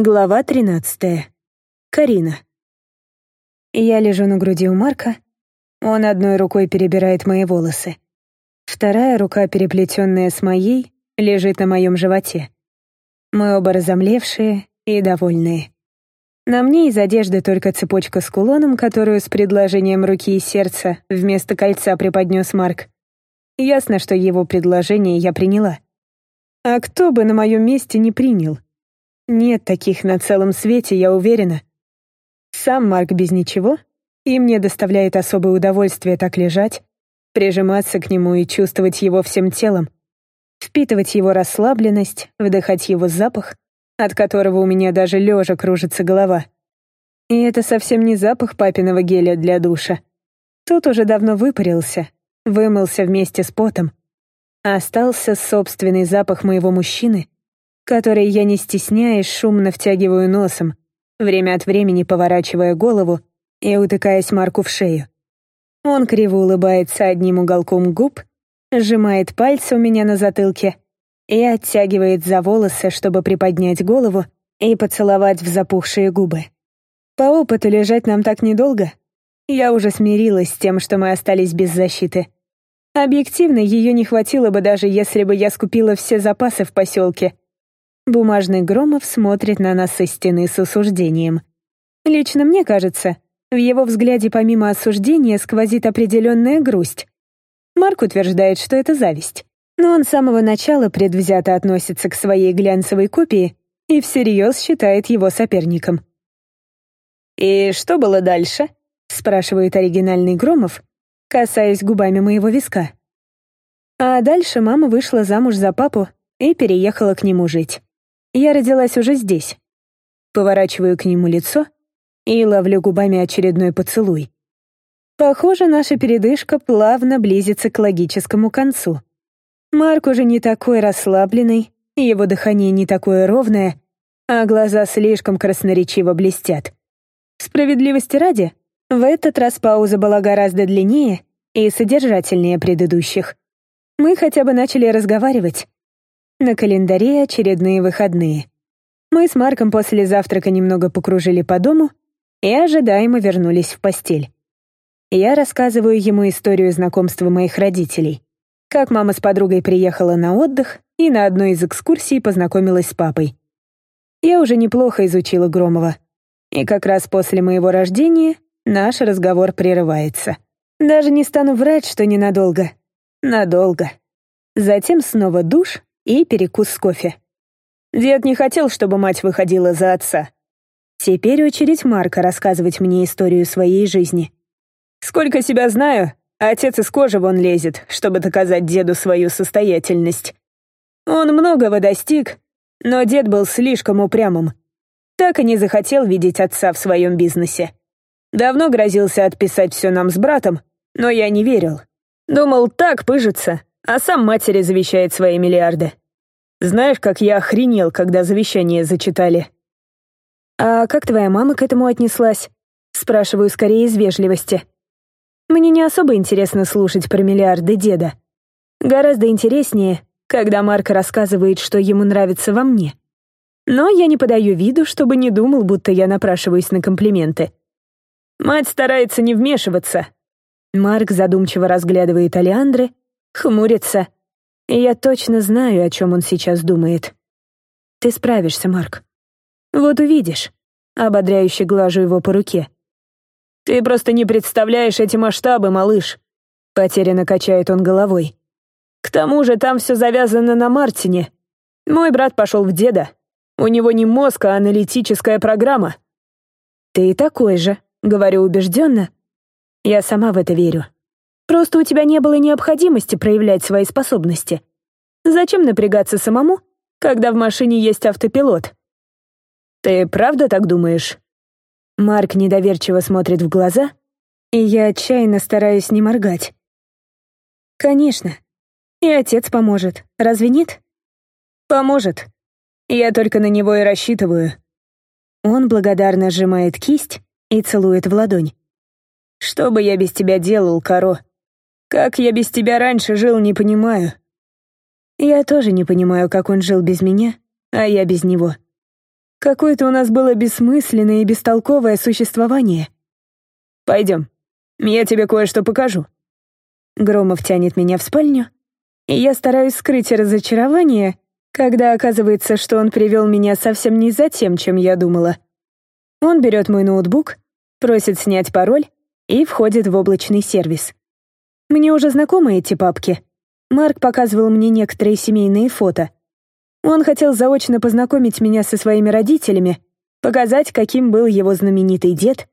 Глава 13. Карина. Я лежу на груди у Марка. Он одной рукой перебирает мои волосы. Вторая рука, переплетенная с моей, лежит на моем животе. Мы оба разомлевшие и довольные. На мне из одежды только цепочка с кулоном, которую с предложением руки и сердца вместо кольца преподнес Марк. Ясно, что его предложение я приняла. А кто бы на моем месте не принял — нет таких на целом свете, я уверена. Сам Марк без ничего, и мне доставляет особое удовольствие так лежать, прижиматься к нему и чувствовать его всем телом, впитывать его расслабленность, вдыхать его запах, от которого у меня даже лежа кружится голова. И это совсем не запах папиного геля для душа. Тот уже давно выпарился, вымылся вместе с потом. Остался собственный запах моего мужчины — который я, не стесняясь, шумно втягиваю носом, время от времени поворачивая голову и утыкаясь Марку в шею. Он криво улыбается одним уголком губ, сжимает пальцы у меня на затылке и оттягивает за волосы, чтобы приподнять голову и поцеловать в запухшие губы. По опыту лежать нам так недолго. Я уже смирилась с тем, что мы остались без защиты. Объективно, ее не хватило бы даже если бы я скупила все запасы в поселке — Бумажный Громов смотрит на нас со стены с осуждением. Лично мне кажется, в его взгляде помимо осуждения сквозит определенная грусть. Марк утверждает, что это зависть. Но он с самого начала предвзято относится к своей глянцевой копии и всерьез считает его соперником. «И что было дальше?» — спрашивает оригинальный Громов, касаясь губами моего виска. А дальше мама вышла замуж за папу и переехала к нему жить. Я родилась уже здесь. Поворачиваю к нему лицо и ловлю губами очередной поцелуй. Похоже, наша передышка плавно близится к логическому концу. Марк уже не такой расслабленный, его дыхание не такое ровное, а глаза слишком красноречиво блестят. Справедливости ради, в этот раз пауза была гораздо длиннее и содержательнее предыдущих. Мы хотя бы начали разговаривать, на календаре очередные выходные. Мы с Марком после завтрака немного покружили по дому и ожидаемо вернулись в постель. Я рассказываю ему историю знакомства моих родителей. Как мама с подругой приехала на отдых и на одной из экскурсий познакомилась с папой. Я уже неплохо изучила Громова. И как раз после моего рождения наш разговор прерывается. Даже не стану врать, что ненадолго. Надолго. Затем снова душ и перекус с кофе. Дед не хотел, чтобы мать выходила за отца. Теперь очередь Марка рассказывать мне историю своей жизни. Сколько себя знаю, отец из кожи вон лезет, чтобы доказать деду свою состоятельность. Он многого достиг, но дед был слишком упрямым. Так и не захотел видеть отца в своем бизнесе. Давно грозился отписать все нам с братом, но я не верил. Думал, так пыжится, а сам матери завещает свои миллиарды. Знаешь, как я охренел, когда завещание зачитали?» «А как твоя мама к этому отнеслась?» Спрашиваю скорее из вежливости. Мне не особо интересно слушать про миллиарды деда. Гораздо интереснее, когда Марк рассказывает, что ему нравится во мне. Но я не подаю виду, чтобы не думал, будто я напрашиваюсь на комплименты. Мать старается не вмешиваться. Марк задумчиво разглядывает Алиандры, хмурится, я точно знаю, о чем он сейчас думает. Ты справишься, Марк. Вот увидишь. Ободряюще глажу его по руке. Ты просто не представляешь эти масштабы, малыш. Потерянно качает он головой. К тому же там все завязано на Мартине. Мой брат пошел в деда. У него не мозг, а аналитическая программа. Ты и такой же, говорю убежденно. Я сама в это верю. Просто у тебя не было необходимости проявлять свои способности. Зачем напрягаться самому, когда в машине есть автопилот? Ты правда так думаешь? Марк недоверчиво смотрит в глаза, и я отчаянно стараюсь не моргать. Конечно. И отец поможет, разве нет? Поможет. Я только на него и рассчитываю. Он благодарно сжимает кисть и целует в ладонь. Что бы я без тебя делал, Каро? Как я без тебя раньше жил, не понимаю. Я тоже не понимаю, как он жил без меня, а я без него. Какое-то у нас было бессмысленное и бестолковое существование. Пойдем, я тебе кое-что покажу. Громов тянет меня в спальню, и я стараюсь скрыть разочарование, когда оказывается, что он привел меня совсем не за тем, чем я думала. Он берет мой ноутбук, просит снять пароль и входит в облачный сервис. Мне уже знакомы эти папки. Марк показывал мне некоторые семейные фото. Он хотел заочно познакомить меня со своими родителями, показать, каким был его знаменитый дед.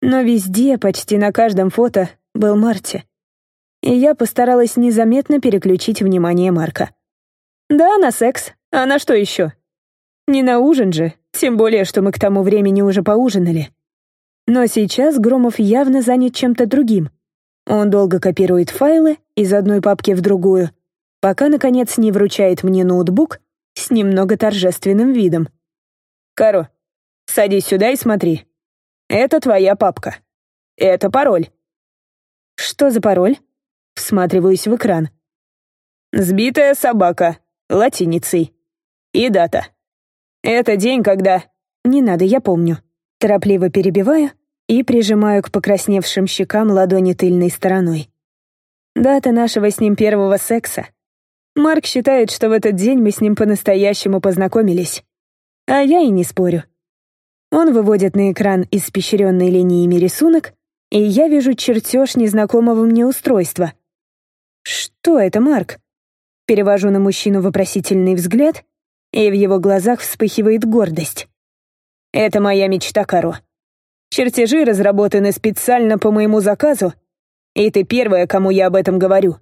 Но везде, почти на каждом фото, был Марти. И я постаралась незаметно переключить внимание Марка. Да, на секс. А на что еще? Не на ужин же, тем более, что мы к тому времени уже поужинали. Но сейчас Громов явно занят чем-то другим. Он долго копирует файлы из одной папки в другую, пока, наконец, не вручает мне ноутбук с немного торжественным видом. «Каро, садись сюда и смотри. Это твоя папка. Это пароль». «Что за пароль?» Всматриваюсь в экран. «Сбитая собака. Латиницей. И дата. Это день, когда...» «Не надо, я помню». Торопливо перебиваю и прижимаю к покрасневшим щекам ладони тыльной стороной. Дата нашего с ним первого секса. Марк считает, что в этот день мы с ним по-настоящему познакомились. А я и не спорю. Он выводит на экран испещренный линиями рисунок, и я вижу чертеж незнакомого мне устройства. «Что это, Марк?» Перевожу на мужчину вопросительный взгляд, и в его глазах вспыхивает гордость. «Это моя мечта, Каро. Чертежи разработаны специально по моему заказу, и ты первая, кому я об этом говорю.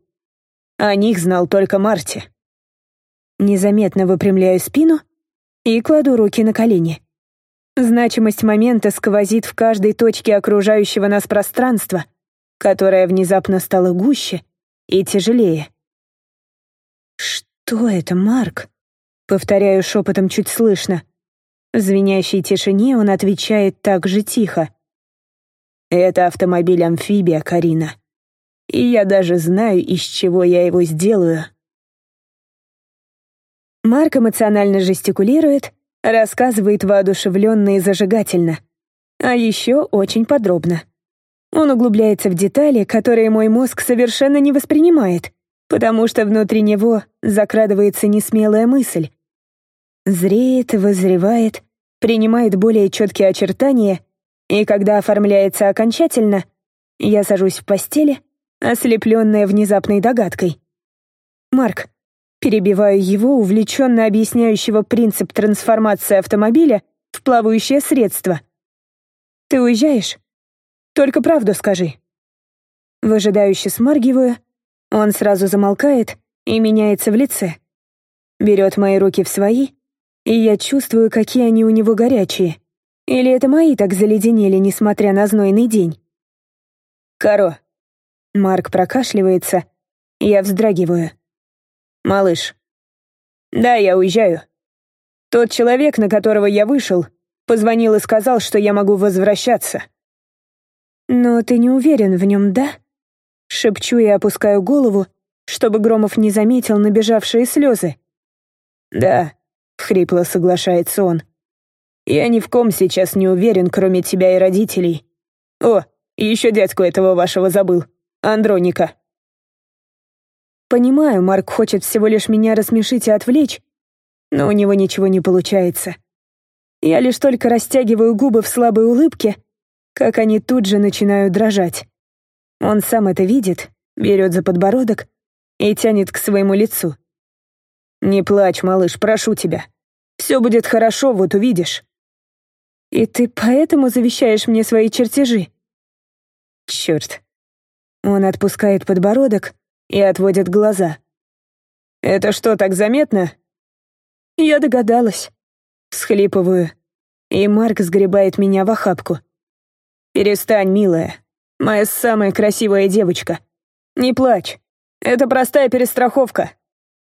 О них знал только Марти». Незаметно выпрямляю спину и кладу руки на колени. Значимость момента сквозит в каждой точке окружающего нас пространства, которое внезапно стало гуще и тяжелее. «Что это, Марк?» — повторяю шепотом чуть слышно. В звенящей тишине он отвечает так же тихо. «Это автомобиль-амфибия, Карина. И я даже знаю, из чего я его сделаю». Марк эмоционально жестикулирует, рассказывает воодушевленно и зажигательно. А еще очень подробно. Он углубляется в детали, которые мой мозг совершенно не воспринимает, потому что внутри него закрадывается несмелая мысль. Зреет, вызревает, принимает более четкие очертания, и когда оформляется окончательно, я сажусь в постели, ослепленная внезапной догадкой. «Марк, перебиваю его, увлеченно объясняющего принцип трансформации автомобиля в плавающее средство. «Ты уезжаешь? Только правду скажи». Выжидающе смаргиваю, он сразу замолкает и меняется в лице. Берет мои руки в свои, и я чувствую, какие они у него горячие. Или это мои так заледенели, несмотря на знойный день? «Каро». Марк прокашливается, я вздрагиваю. «Малыш». «Да, я уезжаю. Тот человек, на которого я вышел, позвонил и сказал, что я могу возвращаться». «Но ты не уверен в нем, да?» Шепчу и опускаю голову, чтобы Громов не заметил набежавшие слезы. «Да», — хрипло соглашается он. «Я ни в ком сейчас не уверен, кроме тебя и родителей. О, еще дядьку этого вашего забыл, Андроника». Понимаю, Марк хочет всего лишь меня рассмешить и отвлечь, но у него ничего не получается. Я лишь только растягиваю губы в слабой улыбке, как они тут же начинают дрожать. Он сам это видит, берет за подбородок и тянет к своему лицу. «Не плачь, малыш, прошу тебя. Все будет хорошо, вот увидишь». «И ты поэтому завещаешь мне свои чертежи?» «Черт». Он отпускает подбородок, и отводит глаза. «Это что, так заметно?» Я догадалась. Схлипываю, и Марк сгребает меня в охапку. «Перестань, милая. Моя самая красивая девочка. Не плачь. Это простая перестраховка.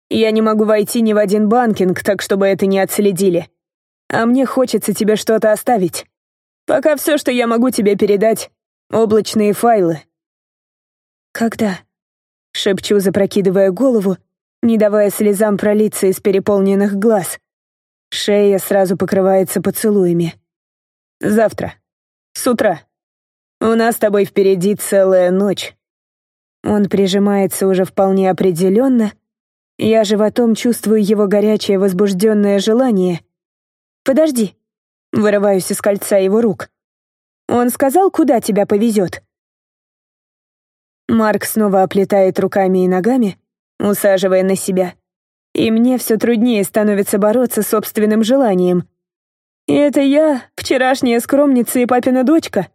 Я не могу войти ни в один банкинг, так чтобы это не отследили. А мне хочется тебе что-то оставить. Пока все, что я могу тебе передать — облачные файлы». «Когда?» Шепчу, запрокидывая голову, не давая слезам пролиться из переполненных глаз. Шея сразу покрывается поцелуями. Завтра. С утра. У нас с тобой впереди целая ночь. Он прижимается уже вполне определенно. Я животом чувствую его горячее возбужденное желание. «Подожди». Вырываюсь из кольца его рук. «Он сказал, куда тебя повезет?» Марк снова оплетает руками и ногами, усаживая на себя. И мне все труднее становится бороться с собственным желанием. И это я, вчерашняя скромница и папина дочка?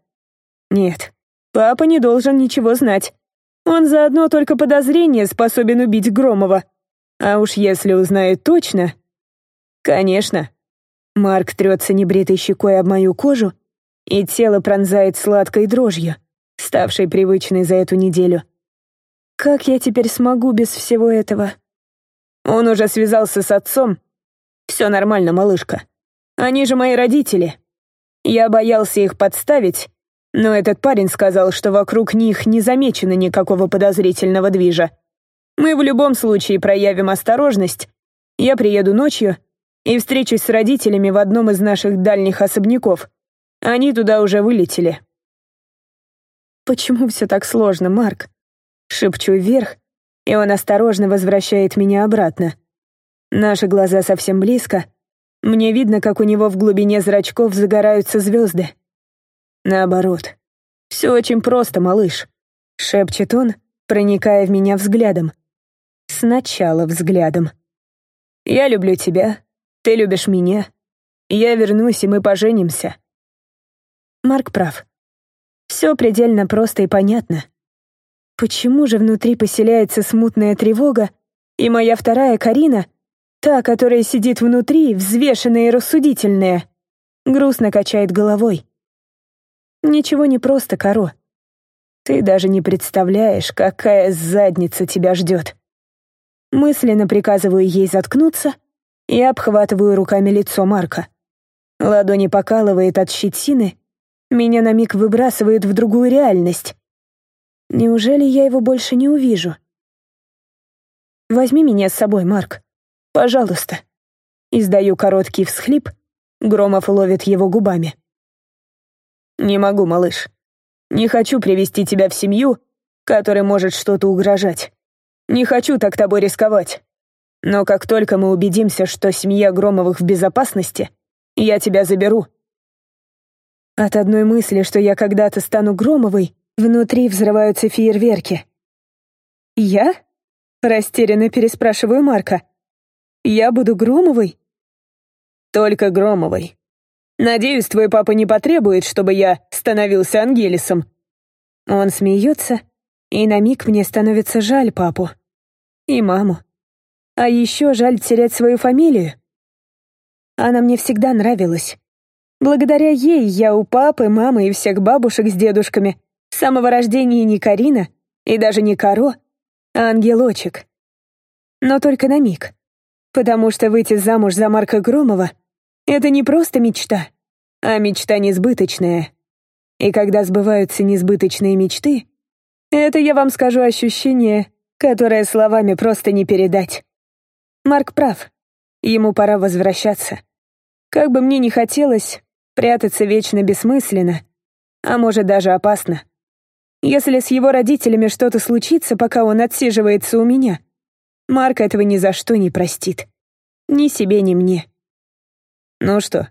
Нет, папа не должен ничего знать. Он за одно только подозрение способен убить Громова. А уж если узнает точно... Конечно. Марк трется небритой щекой об мою кожу, и тело пронзает сладкой дрожью, ставшей привычной за эту неделю. Как я теперь смогу без всего этого? Он уже связался с отцом. Все нормально, малышка. Они же мои родители. Я боялся их подставить, но этот парень сказал, что вокруг них не замечено никакого подозрительного движа. Мы в любом случае проявим осторожность. Я приеду ночью и встречусь с родителями в одном из наших дальних особняков. Они туда уже вылетели. «Почему все так сложно, Марк?» Шепчу вверх, и он осторожно возвращает меня обратно. Наши глаза совсем близко. Мне видно, как у него в глубине зрачков загораются звезды. Наоборот. Все очень просто, малыш. Шепчет он, проникая в меня взглядом. Сначала взглядом. Я люблю тебя, ты любишь меня. Я вернусь, и мы поженимся. Марк прав. Все предельно просто и понятно. Почему же внутри поселяется смутная тревога, и моя вторая Карина, та, которая сидит внутри, взвешенная и рассудительная, грустно качает головой. Ничего не просто, Каро. Ты даже не представляешь, какая задница тебя ждет. Мысленно приказываю ей заткнуться и обхватываю руками лицо Марка. Ладони покалывает от щетины, меня на миг выбрасывает в другую реальность. Неужели я его больше не увижу? Возьми меня с собой, Марк. Пожалуйста. Издаю короткий всхлип, Громов ловит его губами. «Не могу, малыш. Не хочу привести тебя в семью, которой может что-то угрожать. Не хочу так тобой рисковать. Но как только мы убедимся, что семья Громовых в безопасности, я тебя заберу». От одной мысли, что я когда-то стану Громовой, внутри взрываются фейерверки. «Я?» — растерянно переспрашиваю Марка. «Я буду Громовой?» «Только Громовой», Надеюсь, твой папа не потребует, чтобы я становился Ангелисом». Он смеется, и на миг мне становится жаль папу. И маму. А еще жаль терять свою фамилию. Она мне всегда нравилась. Благодаря ей я у папы, мамы и всех бабушек с дедушками с самого рождения не Карина и даже не Каро, а ангелочек. Но только на миг. Потому что выйти замуж за Марка Громова — это не просто мечта, а мечта несбыточная. И когда сбываются несбыточные мечты, это, я вам скажу, ощущение, которое словами просто не передать. Марк прав. Ему пора возвращаться. Как бы мне ни хотелось, прятаться вечно бессмысленно, а может даже опасно. Если с его родителями что-то случится, пока он отсиживается у меня, Марк этого ни за что не простит. Ни себе, ни мне. «Ну что,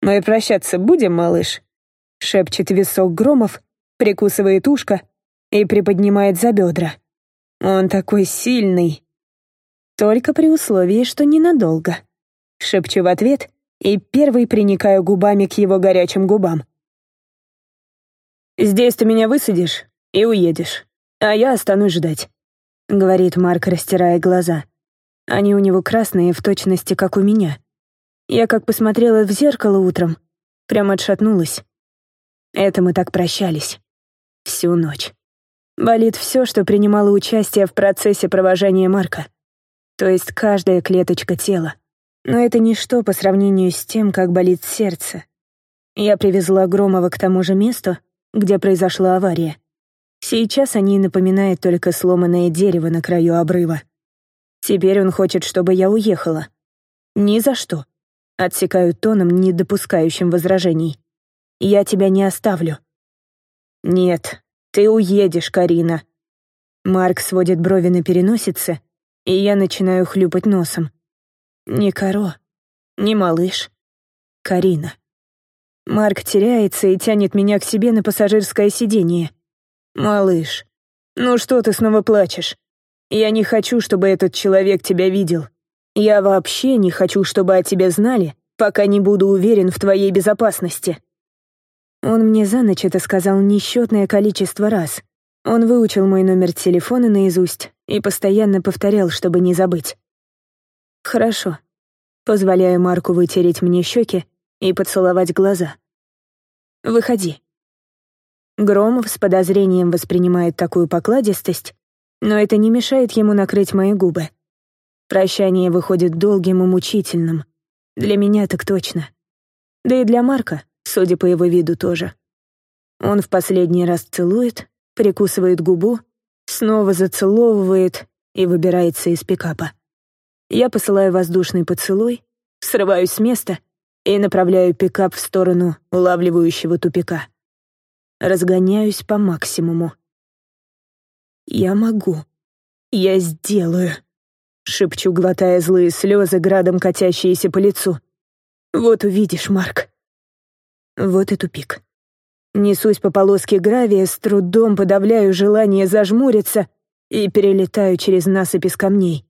мы прощаться будем, малыш?» — шепчет висок Громов, прикусывает ушко и приподнимает за бедра. «Он такой сильный!» «Только при условии, что ненадолго», — шепчу в ответ и первый приникаю губами к его горячим губам. «Здесь ты меня высадишь и уедешь, а я останусь ждать», — говорит Марк, растирая глаза. Они у него красные, в точности, как у меня. Я как посмотрела в зеркало утром, прямо отшатнулась. Это мы так прощались. Всю ночь. Болит все, что принимало участие в процессе провожания Марка. То есть каждая клеточка тела. Но это ничто по сравнению с тем, как болит сердце. Я привезла Громова к тому же месту, где произошла авария. Сейчас о ней напоминает только сломанное дерево на краю обрыва. Теперь он хочет, чтобы я уехала. Ни за что. Отсекаю тоном, не допускающим возражений. «Я тебя не оставлю». «Нет, ты уедешь, Карина». Марк сводит брови на переносице, и я начинаю хлюпать носом. «Не Каро, не малыш. Карина». Марк теряется и тянет меня к себе на пассажирское сиденье. «Малыш, ну что ты снова плачешь? Я не хочу, чтобы этот человек тебя видел. Я вообще не хочу, чтобы о тебе знали, пока не буду уверен в твоей безопасности». Он мне за ночь это сказал несчетное количество раз. Он выучил мой номер телефона наизусть и постоянно повторял, чтобы не забыть. «Хорошо». Позволяю Марку вытереть мне щеки и поцеловать глаза. «Выходи». Громов с подозрением воспринимает такую покладистость, но это не мешает ему накрыть мои губы. Прощание выходит долгим и мучительным. Для меня так точно. Да и для Марка, судя по его виду, тоже. Он в последний раз целует, прикусывает губу, снова зацеловывает и выбирается из пикапа. Я посылаю воздушный поцелуй, срываюсь с места и направляю пикап в сторону улавливающего тупика. Разгоняюсь по максимуму. «Я могу. Я сделаю», шепчу, глотая злые слезы, градом катящиеся по лицу. «Вот увидишь, Марк». Вот и тупик. Несусь по полоске гравия, с трудом подавляю желание зажмуриться и перелетаю через насыпь из камней.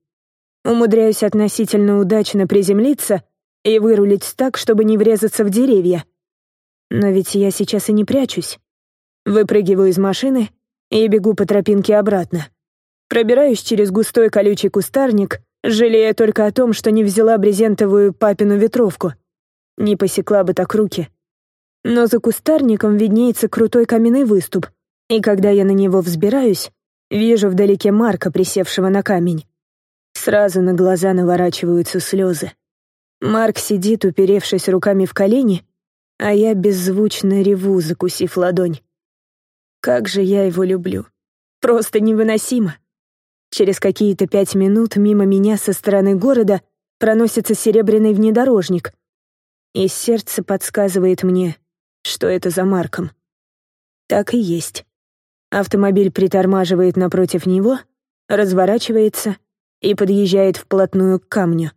Умудряюсь относительно удачно приземлиться и вырулить так, чтобы не врезаться в деревья. Но ведь я сейчас и не прячусь. Выпрыгиваю из машины и бегу по тропинке обратно. Пробираюсь через густой колючий кустарник, жалея только о том, что не взяла брезентовую папину ветровку. Не посекла бы так руки. Но за кустарником виднеется крутой каменный выступ, и когда я на него взбираюсь, вижу вдалеке Марка, присевшего на камень. Сразу на глаза наворачиваются слезы. Марк сидит, уперевшись руками в колени, а я беззвучно реву, закусив ладонь. Как же я его люблю. Просто невыносимо. Через какие-то пять минут мимо меня со стороны города проносится серебряный внедорожник. И сердце подсказывает мне, что это за Марком. Так и есть. Автомобиль притормаживает напротив него, разворачивается и подъезжает вплотную к камню.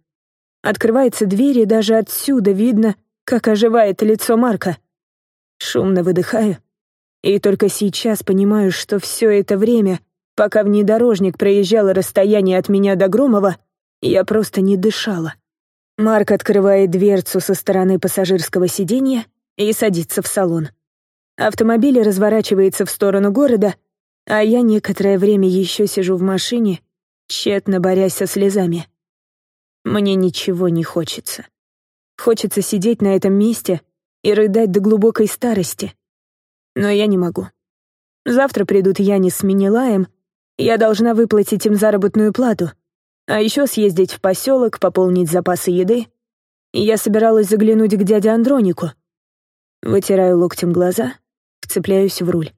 Открывается дверь, и даже отсюда видно, как оживает лицо Марка. Шумно выдыхаю, и только сейчас понимаю, что все это время — Пока внедорожник проезжал расстояние от меня до Громова, я просто не дышала. Марк открывает дверцу со стороны пассажирского сиденья и садится в салон. Автомобиль разворачивается в сторону города, а я некоторое время еще сижу в машине, тщетно борясь со слезами. Мне ничего не хочется. Хочется сидеть на этом месте и рыдать до глубокой старости. Но я не могу. Завтра придут Янис с Минилаем — я должна выплатить им заработную плату, а еще съездить в поселок, пополнить запасы еды. Я собиралась заглянуть к дяде Андронику. Вытираю локтем глаза, вцепляюсь в руль.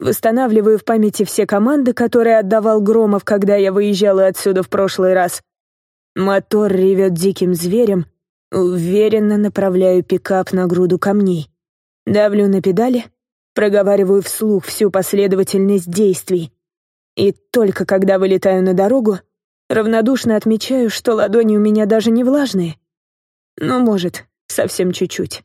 Восстанавливаю в памяти все команды, которые отдавал Громов, когда я выезжала отсюда в прошлый раз. Мотор ревет диким зверем, уверенно направляю пикап на груду камней. Давлю на педали, проговариваю вслух всю последовательность действий. И только когда вылетаю на дорогу, равнодушно отмечаю, что ладони у меня даже не влажные. Ну, может, совсем чуть-чуть.